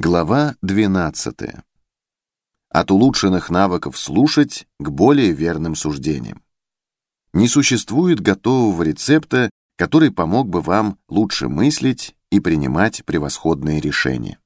Глава 12. От улучшенных навыков слушать к более верным суждениям. Не существует готового рецепта, который помог бы вам лучше мыслить и принимать превосходные решения.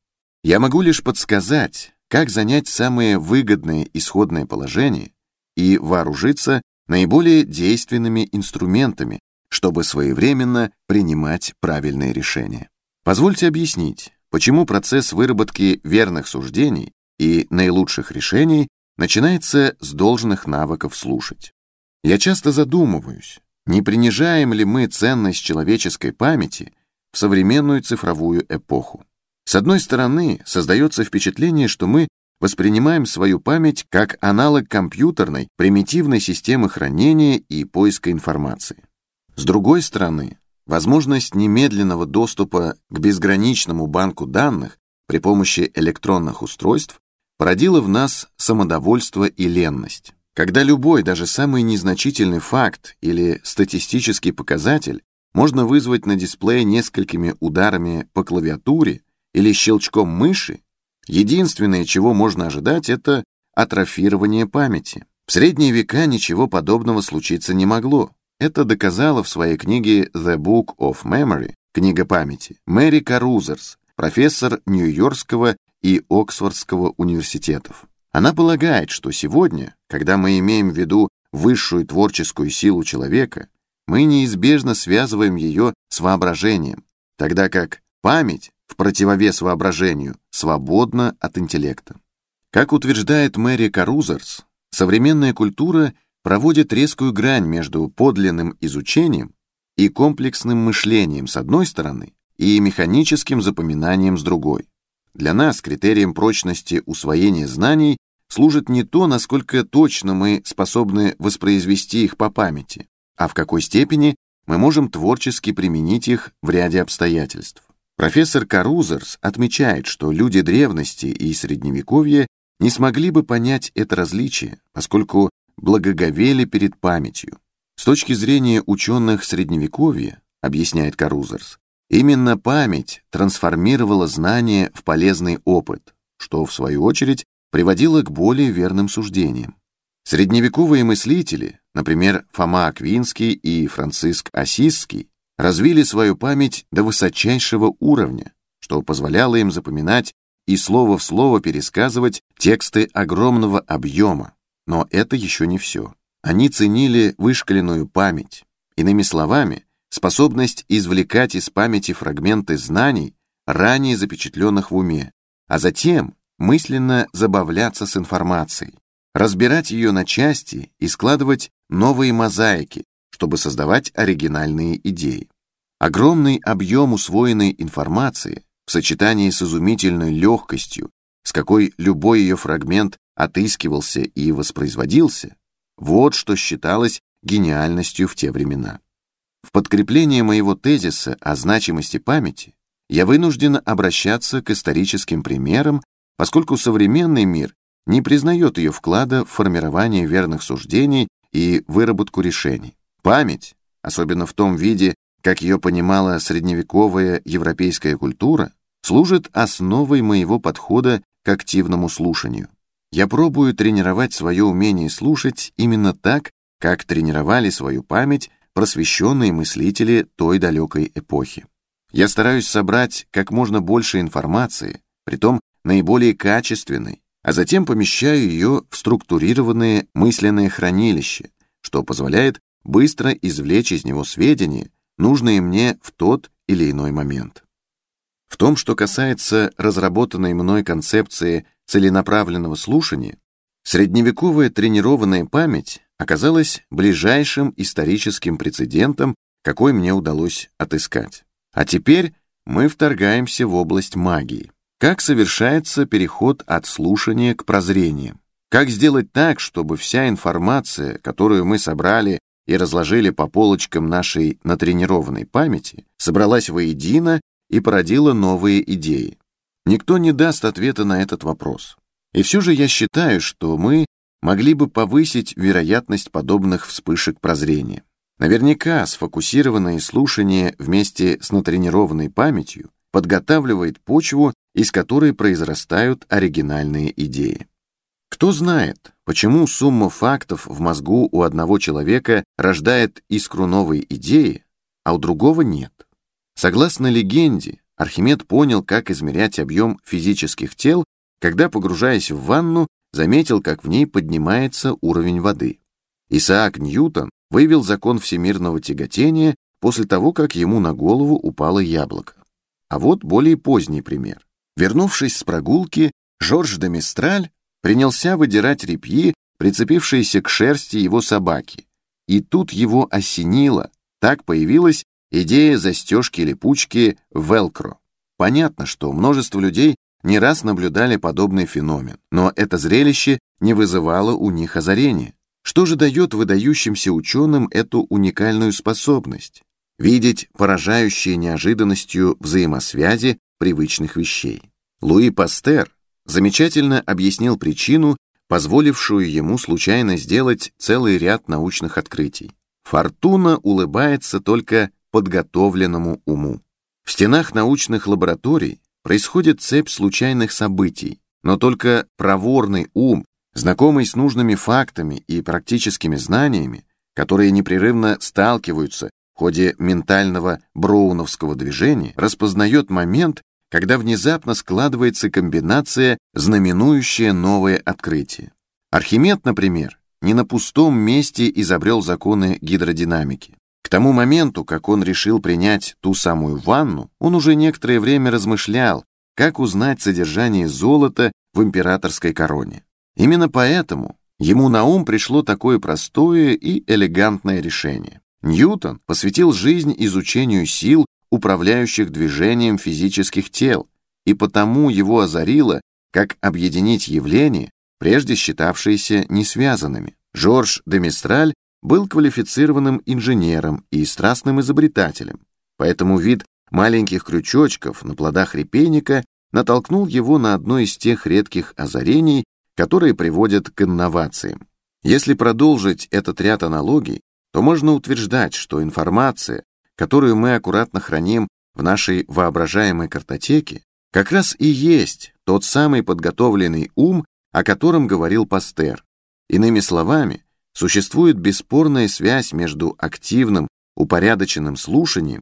Я могу лишь подсказать, как занять самые выгодные исходные положения и вооружиться наиболее действенными инструментами, чтобы своевременно принимать правильные решения. Позвольте объяснить, почему процесс выработки верных суждений и наилучших решений начинается с должных навыков слушать. Я часто задумываюсь, не принижаем ли мы ценность человеческой памяти в современную цифровую эпоху. С одной стороны, создается впечатление, что мы воспринимаем свою память как аналог компьютерной, примитивной системы хранения и поиска информации. С другой стороны, Возможность немедленного доступа к безграничному банку данных при помощи электронных устройств породила в нас самодовольство и ленность. Когда любой, даже самый незначительный факт или статистический показатель можно вызвать на дисплее несколькими ударами по клавиатуре или щелчком мыши, единственное, чего можно ожидать, это атрофирование памяти. В средние века ничего подобного случиться не могло. Это доказала в своей книге «The Book of Memory» «Книга памяти» Мэри Карузерс, профессор Нью-Йоркского и Оксфордского университетов. Она полагает, что сегодня, когда мы имеем в виду высшую творческую силу человека, мы неизбежно связываем ее с воображением, тогда как память, в противовес воображению, свободна от интеллекта. Как утверждает Мэри Карузерс, современная культура проводит резкую грань между подлинным изучением и комплексным мышлением с одной стороны и механическим запоминанием с другой. Для нас критерием прочности усвоения знаний служит не то, насколько точно мы способны воспроизвести их по памяти, а в какой степени мы можем творчески применить их в ряде обстоятельств. Профессор Карузерс отмечает, что люди древности и средневековья не смогли бы понять это различие, поскольку благоговели перед памятью. С точки зрения ученых Средневековья, объясняет Карузерс, именно память трансформировала знание в полезный опыт, что, в свою очередь, приводило к более верным суждениям. Средневековые мыслители, например, Фома Аквинский и Франциск Осисский, развили свою память до высочайшего уровня, что позволяло им запоминать и слово в слово пересказывать тексты огромного объема, но это еще не все. Они ценили вышкаленную память. Иными словами, способность извлекать из памяти фрагменты знаний, ранее запечатленных в уме, а затем мысленно забавляться с информацией, разбирать ее на части и складывать новые мозаики, чтобы создавать оригинальные идеи. Огромный объем усвоенной информации в сочетании с изумительной легкостью, с какой любой ее фрагмент отыскивался и воспроизводился, вот что считалось гениальностью в те времена. В подкрепление моего тезиса о значимости памяти я вынужден обращаться к историческим примерам, поскольку современный мир не признает ее вклада в формирование верных суждений и выработку решений. Память, особенно в том виде, как ее понимала средневековая европейская культура, служит основой моего подхода к активному слушанию. Я пробую тренировать свое умение слушать именно так, как тренировали свою память просвещенные мыслители той далекой эпохи. Я стараюсь собрать как можно больше информации, притом наиболее качественной, а затем помещаю ее в структурированные мысленные хранилища, что позволяет быстро извлечь из него сведения, нужные мне в тот или иной момент. В том, что касается разработанной мной концепции целенаправленного слушания, средневековая тренированная память оказалась ближайшим историческим прецедентом, какой мне удалось отыскать. А теперь мы вторгаемся в область магии. Как совершается переход от слушания к прозрению? Как сделать так, чтобы вся информация, которую мы собрали и разложили по полочкам нашей натренированной памяти, собралась воедино и породила новые идеи? Никто не даст ответа на этот вопрос. И все же я считаю, что мы могли бы повысить вероятность подобных вспышек прозрения. Наверняка сфокусированное слушание вместе с натренированной памятью подготавливает почву из которой произрастают оригинальные идеи. Кто знает, почему сумма фактов в мозгу у одного человека рождает искру новой идеи, а у другого нет. Согласно легенде, Архимед понял, как измерять объем физических тел, когда, погружаясь в ванну, заметил, как в ней поднимается уровень воды. Исаак Ньютон выявил закон всемирного тяготения после того, как ему на голову упало яблоко. А вот более поздний пример. Вернувшись с прогулки, Жорж де Мистраль принялся выдирать репьи, прицепившиеся к шерсти его собаки. И тут его осенило, так появилась идея застежки-липучки велкро. Понятно, что множество людей не раз наблюдали подобный феномен, но это зрелище не вызывало у них озарения. Что же дает выдающимся ученым эту уникальную способность? Видеть поражающие неожиданностью взаимосвязи привычных вещей. Луи Пастер замечательно объяснил причину, позволившую ему случайно сделать целый ряд научных открытий. Фортуна улыбается только подготовленному уму. В стенах научных лабораторий происходит цепь случайных событий, но только проворный ум, знакомый с нужными фактами и практическими знаниями, которые непрерывно сталкиваются в ходе ментального броуновского движения, распознает момент, когда внезапно складывается комбинация, знаменующая новое открытие. Архимед, например, не на пустом месте изобрел законы гидродинамики. К тому моменту, как он решил принять ту самую ванну, он уже некоторое время размышлял, как узнать содержание золота в императорской короне. Именно поэтому ему на ум пришло такое простое и элегантное решение. Ньютон посвятил жизнь изучению сил, управляющих движением физических тел, и потому его озарило, как объединить явления, прежде считавшиеся несвязанными. Жорж де Мистраль был квалифицированным инженером и страстным изобретателем, поэтому вид маленьких крючочков на плодах репейника натолкнул его на одно из тех редких озарений, которые приводят к инновациям. Если продолжить этот ряд аналогий, то можно утверждать, что информация, которую мы аккуратно храним в нашей воображаемой картотеке, как раз и есть тот самый подготовленный ум, о котором говорил Пастер. Иными словами, существует бесспорная связь между активным, упорядоченным слушанием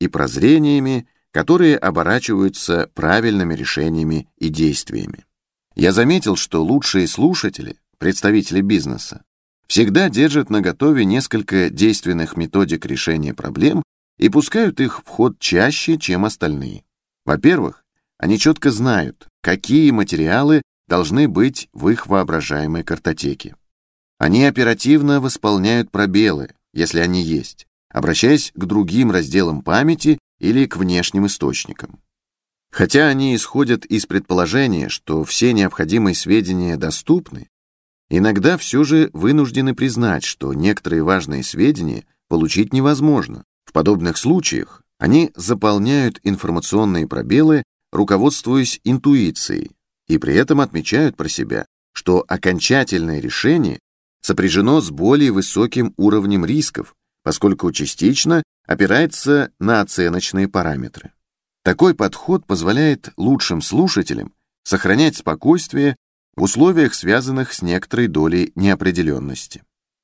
и прозрениями, которые оборачиваются правильными решениями и действиями. Я заметил, что лучшие слушатели, представители бизнеса, всегда держат наготове несколько действенных методик решения проблем и пускают их в ход чаще, чем остальные. Во-первых, они четко знают, какие материалы должны быть в их воображаемой картотеке. Они оперативно восполняют пробелы, если они есть, обращаясь к другим разделам памяти или к внешним источникам. Хотя они исходят из предположения, что все необходимые сведения доступны, иногда все же вынуждены признать, что некоторые важные сведения получить невозможно, в подобных случаях они заполняют информационные пробелы, руководствуясь интуицией, и при этом отмечают про себя, что окончательное решение сопряжено с более высоким уровнем рисков, поскольку частично опирается на оценочные параметры. Такой подход позволяет лучшим слушателям сохранять спокойствие в условиях, связанных с некоторой долей неопределенности.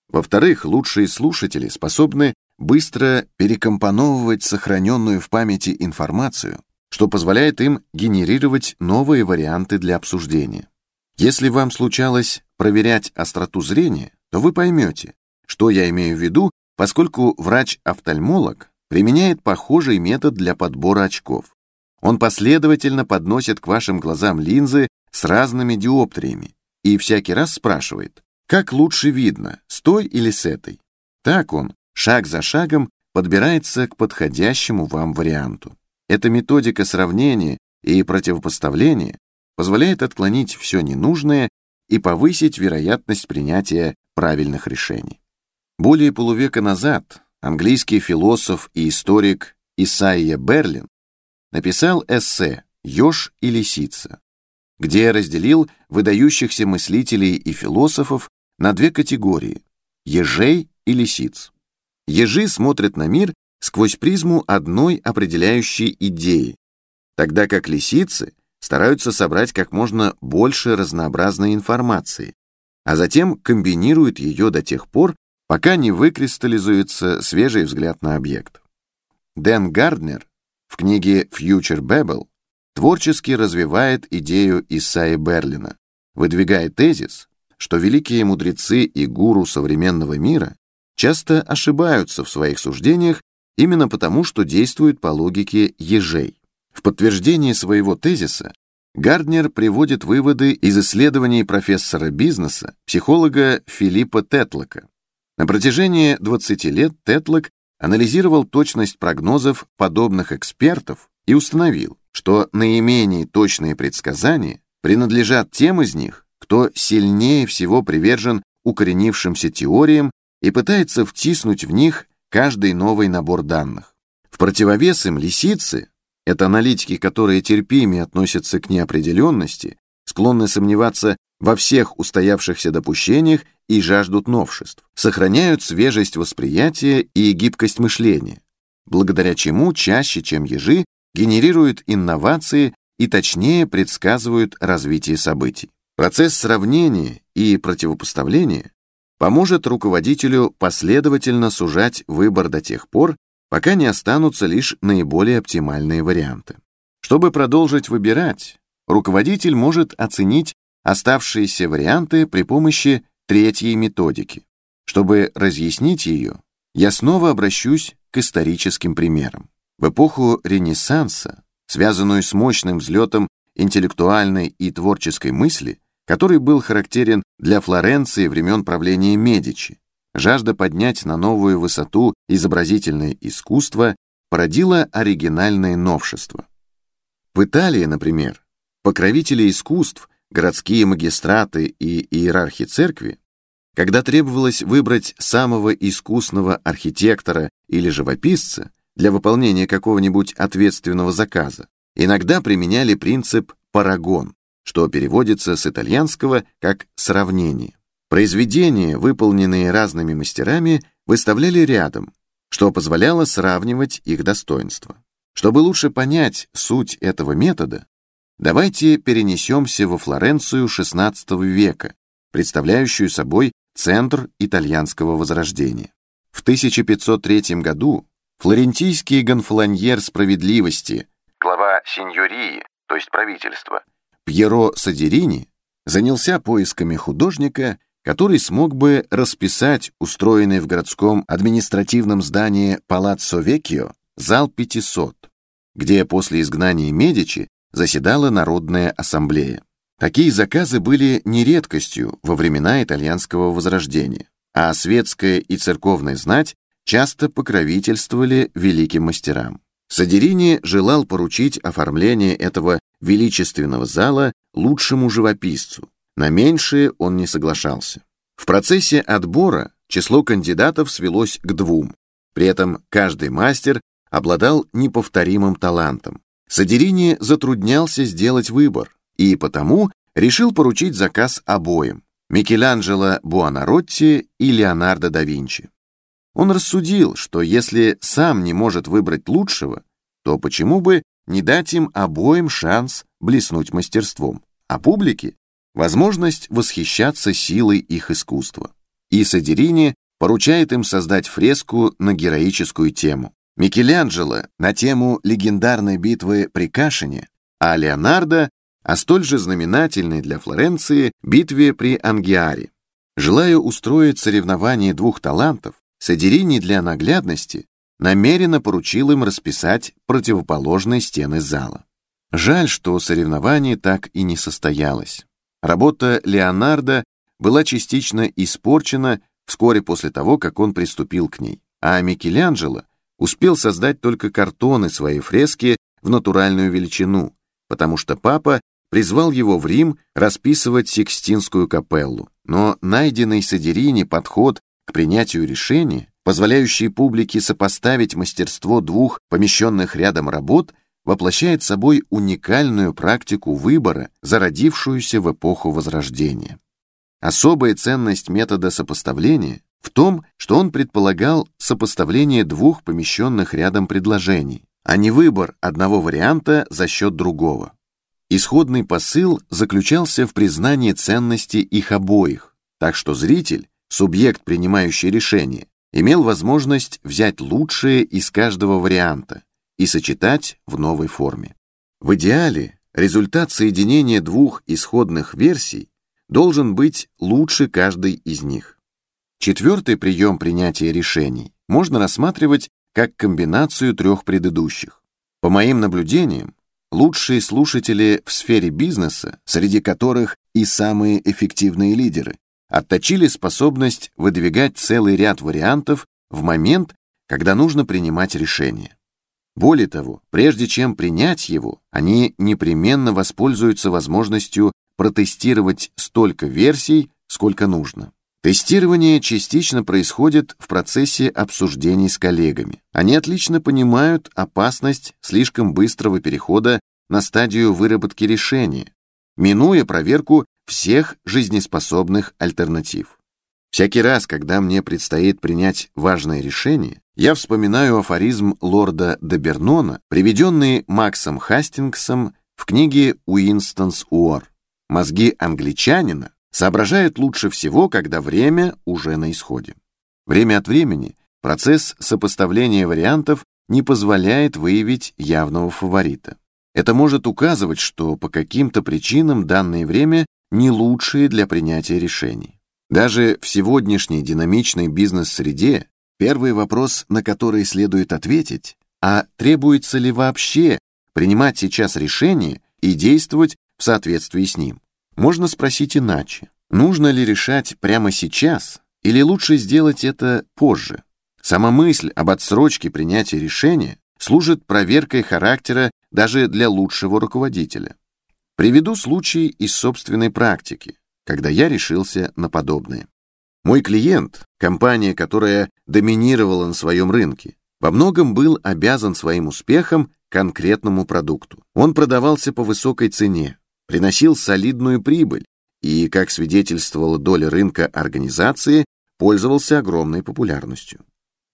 Во-вторых, лучшие слушатели способны быстро перекомпоновывать сохраненную в памяти информацию, что позволяет им генерировать новые варианты для обсуждения. Если вам случалось проверять остроту зрения, то вы поймете, что я имею в виду, поскольку врач-офтальмолог применяет похожий метод для подбора очков. Он последовательно подносит к вашим глазам линзы с разными диоптриями и всякий раз спрашивает, как лучше видно, с той или с этой. Так он, шаг за шагом, подбирается к подходящему вам варианту. Эта методика сравнения и противопоставления позволяет отклонить все ненужное и повысить вероятность принятия правильных решений. Более полувека назад английский философ и историк Исайя Берлин написал эссе «Ёж и лисица», где разделил выдающихся мыслителей и философов на две категории – ежей и лисиц. Ежи смотрят на мир сквозь призму одной определяющей идеи, тогда как лисицы стараются собрать как можно больше разнообразной информации, а затем комбинируют ее до тех пор, пока не выкристаллизуется свежий взгляд на объект. Дэн Гарднер в книге «Future Babel» творчески развивает идею Исаи Берлина, выдвигая тезис, что великие мудрецы и гуру современного мира часто ошибаются в своих суждениях именно потому, что действуют по логике ежей. В подтверждение своего тезиса Гарднер приводит выводы из исследований профессора бизнеса, психолога Филиппа Тетлока. На протяжении 20 лет Тетлок анализировал точность прогнозов подобных экспертов и установил, что наименее точные предсказания принадлежат тем из них, кто сильнее всего привержен укоренившимся теориям и пытается втиснуть в них каждый новый набор данных. В противовес им лисицы, это аналитики, которые терпимее относятся к неопределенности, склонны сомневаться во всех устоявшихся допущениях и жаждут новшеств, сохраняют свежесть восприятия и гибкость мышления, благодаря чему чаще, чем ежи, генерируют инновации и точнее предсказывают развитие событий. Процесс сравнения и противопоставления поможет руководителю последовательно сужать выбор до тех пор, пока не останутся лишь наиболее оптимальные варианты. Чтобы продолжить выбирать, руководитель может оценить оставшиеся варианты при помощи третьей методики. Чтобы разъяснить ее, я снова обращусь к историческим примерам. В эпоху Ренессанса, связанную с мощным взлетом интеллектуальной и творческой мысли, который был характерен для Флоренции времен правления Медичи, жажда поднять на новую высоту изобразительное искусство породила оригинальное новшество. В Италии, например, покровители искусств городские магистраты и иерархи церкви, когда требовалось выбрать самого искусного архитектора или живописца для выполнения какого-нибудь ответственного заказа, иногда применяли принцип «парагон», что переводится с итальянского как «сравнение». Произведения, выполненные разными мастерами, выставляли рядом, что позволяло сравнивать их достоинства. Чтобы лучше понять суть этого метода, Давайте перенесемся во Флоренцию XVI века, представляющую собой центр итальянского возрождения. В 1503 году флорентийский гонфланьер справедливости, глава сеньории, то есть правительства, Пьеро Садерини занялся поисками художника, который смог бы расписать устроенный в городском административном здании Палаццо Веккио зал 500, где после изгнания Медичи заседала Народная ассамблея. Такие заказы были не редкостью во времена итальянского возрождения, а светская и церковная знать часто покровительствовали великим мастерам. Садерини желал поручить оформление этого величественного зала лучшему живописцу. На меньшее он не соглашался. В процессе отбора число кандидатов свелось к двум. При этом каждый мастер обладал неповторимым талантом. Садерини затруднялся сделать выбор и потому решил поручить заказ обоим – Микеланджело Буонаротти и Леонардо да Винчи. Он рассудил, что если сам не может выбрать лучшего, то почему бы не дать им обоим шанс блеснуть мастерством, а публике – возможность восхищаться силой их искусства. И Садерини поручает им создать фреску на героическую тему. Микеланджело на тему легендарной битвы при Кашине, а Леонардо о столь же знаменательной для Флоренции битве при Ангиаре. Желая устроить соревнование двух талантов, Садерини для наглядности намеренно поручил им расписать противоположные стены зала. Жаль, что соревнование так и не состоялось. Работа Леонардо была частично испорчена вскоре после того, как он приступил к ней, а Микеланджело успел создать только картоны своей фрески в натуральную величину, потому что папа призвал его в Рим расписывать Сикстинскую капеллу. Но найденный Садерини подход к принятию решения, позволяющий публике сопоставить мастерство двух помещенных рядом работ, воплощает собой уникальную практику выбора, зародившуюся в эпоху Возрождения. Особая ценность метода сопоставления в том, что он предполагал сопоставление двух помещенных рядом предложений, а не выбор одного варианта за счет другого. Исходный посыл заключался в признании ценности их обоих, так что зритель, субъект, принимающий решение, имел возможность взять лучшее из каждого варианта и сочетать в новой форме. В идеале результат соединения двух исходных версий должен быть лучше каждой из них. Четвертый прием принятия решений можно рассматривать как комбинацию трех предыдущих. По моим наблюдениям, лучшие слушатели в сфере бизнеса, среди которых и самые эффективные лидеры, отточили способность выдвигать целый ряд вариантов в момент, когда нужно принимать решение. Более того, прежде чем принять его, они непременно воспользуются возможностью протестировать столько версий, сколько нужно. Тестирование частично происходит в процессе обсуждений с коллегами. Они отлично понимают опасность слишком быстрого перехода на стадию выработки решения, минуя проверку всех жизнеспособных альтернатив. Всякий раз, когда мне предстоит принять важное решение, я вспоминаю афоризм лорда Дебернона, приведенный Максом Хастингсом в книге «Уинстонс Уор». Мозги англичанина соображают лучше всего, когда время уже на исходе. Время от времени процесс сопоставления вариантов не позволяет выявить явного фаворита. Это может указывать, что по каким-то причинам данное время не лучшее для принятия решений. Даже в сегодняшней динамичной бизнес-среде первый вопрос, на который следует ответить, а требуется ли вообще принимать сейчас решение и действовать в соответствии с ним. Можно спросить иначе. Нужно ли решать прямо сейчас или лучше сделать это позже? Сама мысль об отсрочке принятия решения служит проверкой характера даже для лучшего руководителя. Приведу случай из собственной практики, когда я решился на подобное. Мой клиент, компания, которая доминировала на своем рынке, во многом был обязан своим успехом конкретному продукту. Он продавался по высокой цене, приносил солидную прибыль и, как свидетельствовала доля рынка организации, пользовался огромной популярностью.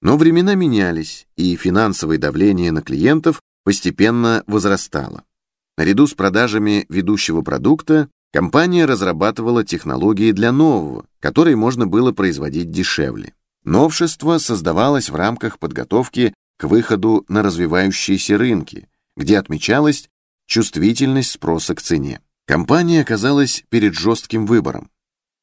Но времена менялись, и финансовое давление на клиентов постепенно возрастало. Наряду с продажами ведущего продукта компания разрабатывала технологии для нового, которые можно было производить дешевле. Новшество создавалось в рамках подготовки к выходу на развивающиеся рынки, где отмечалась чувствительность спроса к цене. Компания оказалась перед жестким выбором.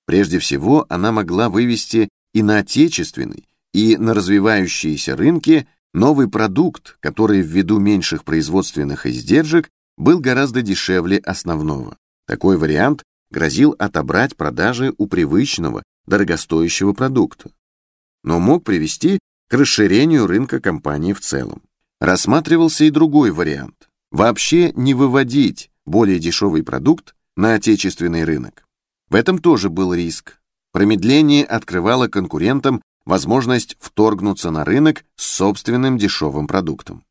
Прежде всего, она могла вывести и на отечественный, и на развивающиеся рынки новый продукт, который ввиду меньших производственных издержек был гораздо дешевле основного. Такой вариант грозил отобрать продажи у привычного, дорогостоящего продукта, но мог привести к расширению рынка компании в целом. Рассматривался и другой вариант вообще не выводить более дешевый продукт на отечественный рынок. В этом тоже был риск. Промедление открывало конкурентам возможность вторгнуться на рынок с собственным дешевым продуктом.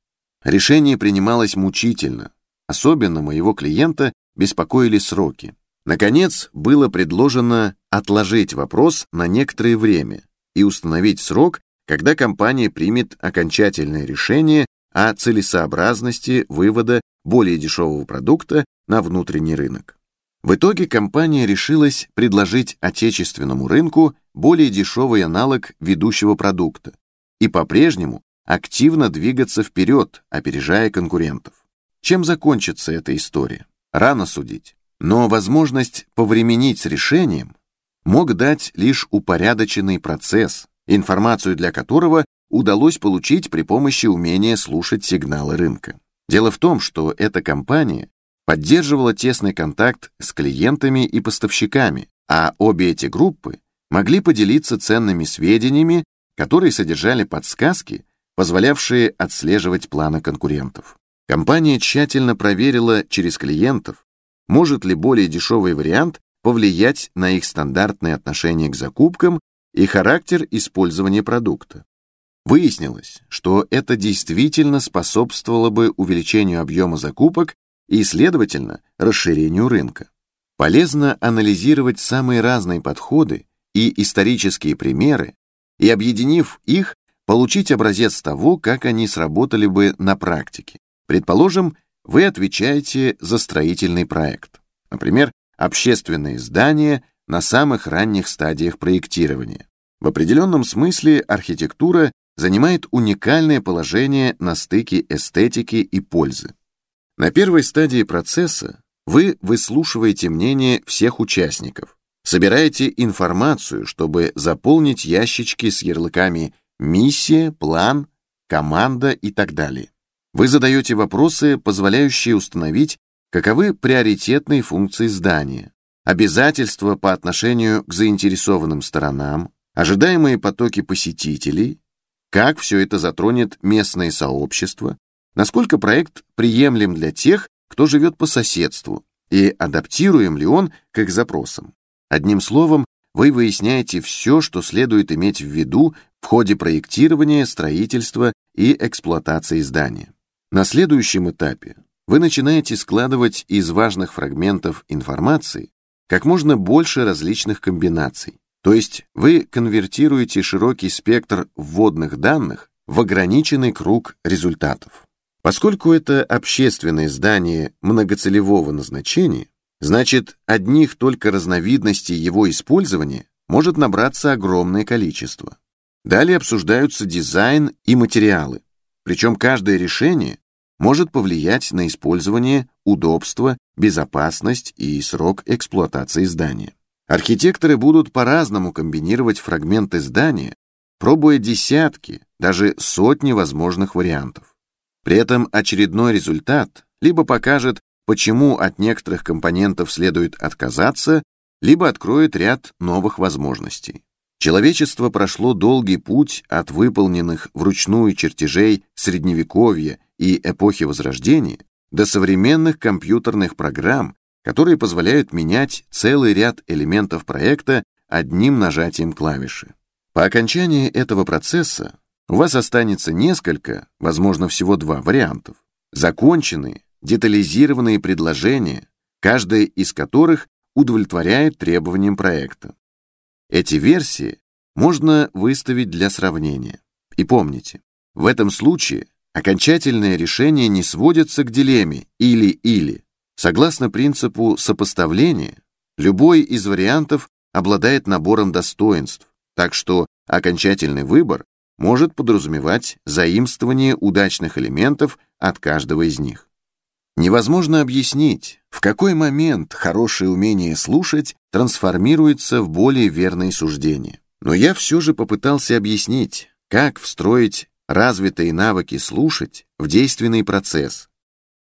Решение принималось мучительно. Особенно моего клиента беспокоили сроки. Наконец, было предложено отложить вопрос на некоторое время и установить срок, когда компания примет окончательное решение о целесообразности вывода более дешевого продукта на внутренний рынок. В итоге компания решилась предложить отечественному рынку более дешевый аналог ведущего продукта и по-прежнему активно двигаться вперед, опережая конкурентов. Чем закончится эта история? Рано судить. Но возможность повременить с решением мог дать лишь упорядоченный процесс, информацию для которого удалось получить при помощи умения слушать сигналы рынка. Дело в том, что эта компания поддерживала тесный контакт с клиентами и поставщиками, а обе эти группы могли поделиться ценными сведениями, которые содержали подсказки, позволявшие отслеживать планы конкурентов. Компания тщательно проверила через клиентов, может ли более дешевый вариант повлиять на их стандартное отношение к закупкам и характер использования продукта. Выяснилось, что это действительно способствовало бы увеличению объема закупок и, следовательно, расширению рынка. Полезно анализировать самые разные подходы и исторические примеры и, объединив их, получить образец того, как они сработали бы на практике. Предположим, вы отвечаете за строительный проект. Например, общественные здания на самых ранних стадиях проектирования. В определенном смысле архитектура занимает уникальное положение на стыке эстетики и пользы. На первой стадии процесса вы выслушиваете мнение всех участников, собираете информацию, чтобы заполнить ящички с ярлыками «миссия», «план», «команда» и так далее. Вы задаете вопросы, позволяющие установить, каковы приоритетные функции здания, обязательства по отношению к заинтересованным сторонам, ожидаемые потоки посетителей, как все это затронет местное сообщество, насколько проект приемлем для тех, кто живет по соседству, и адаптируем ли он к их запросам. Одним словом, вы выясняете все, что следует иметь в виду в ходе проектирования, строительства и эксплуатации здания. На следующем этапе вы начинаете складывать из важных фрагментов информации как можно больше различных комбинаций, то есть вы конвертируете широкий спектр вводных данных в ограниченный круг результатов. Поскольку это общественное здание многоцелевого назначения, значит, одних только разновидностей его использования может набраться огромное количество. Далее обсуждаются дизайн и материалы, причем каждое решение может повлиять на использование, удобство, безопасность и срок эксплуатации здания. Архитекторы будут по-разному комбинировать фрагменты здания, пробуя десятки, даже сотни возможных вариантов. При этом очередной результат либо покажет, почему от некоторых компонентов следует отказаться, либо откроет ряд новых возможностей. Человечество прошло долгий путь от выполненных вручную чертежей Средневековья и эпохи Возрождения до современных компьютерных программ, которые позволяют менять целый ряд элементов проекта одним нажатием клавиши. По окончании этого процесса у вас останется несколько, возможно, всего два вариантов. Законченные, детализированные предложения, каждая из которых удовлетворяет требованиям проекта. Эти версии можно выставить для сравнения. И помните, в этом случае окончательное решение не сводится к дилемме «или-или». Согласно принципу сопоставления, любой из вариантов обладает набором достоинств, так что окончательный выбор может подразумевать заимствование удачных элементов от каждого из них. Невозможно объяснить, в какой момент хорошее умение слушать трансформируется в более верные суждения. Но я все же попытался объяснить, как встроить развитые навыки слушать в действенный процесс,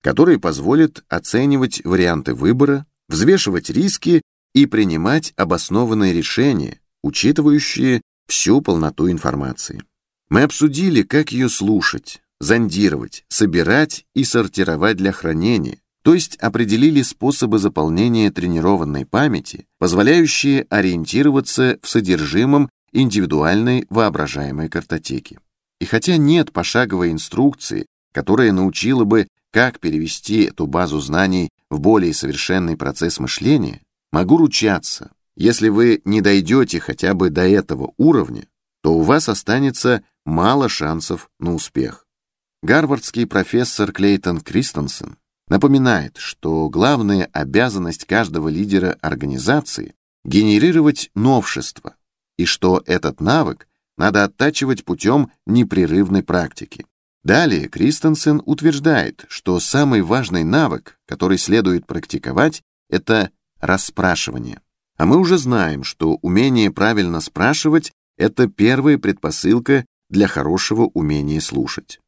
который позволит оценивать варианты выбора, взвешивать риски и принимать обоснованные решения, учитывающие всю полноту информации. Мы обсудили, как ее слушать, зондировать, собирать и сортировать для хранения, то есть определили способы заполнения тренированной памяти, позволяющие ориентироваться в содержимом индивидуальной воображаемой картотеки. И хотя нет пошаговой инструкции, которая научила бы, как перевести эту базу знаний в более совершенный процесс мышления, могу ручаться, если вы не дойдете хотя бы до этого уровня, то у вас останется мало шансов на успех. Гарвардский профессор Клейтон Кристенсен напоминает, что главная обязанность каждого лидера организации — генерировать новшество, и что этот навык надо оттачивать путем непрерывной практики. Далее Кристенсен утверждает, что самый важный навык, который следует практиковать, это расспрашивание. А мы уже знаем, что умение правильно спрашивать — это первая предпосылка для хорошего умения слушать.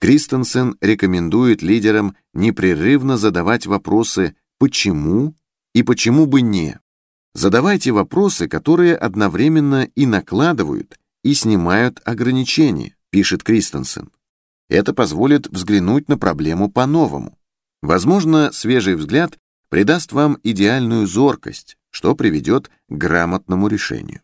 Кристенсен рекомендует лидерам непрерывно задавать вопросы «почему» и «почему бы не?». Задавайте вопросы, которые одновременно и накладывают, и снимают ограничения, пишет Кристенсен. Это позволит взглянуть на проблему по-новому. Возможно, свежий взгляд придаст вам идеальную зоркость, что приведет к грамотному решению.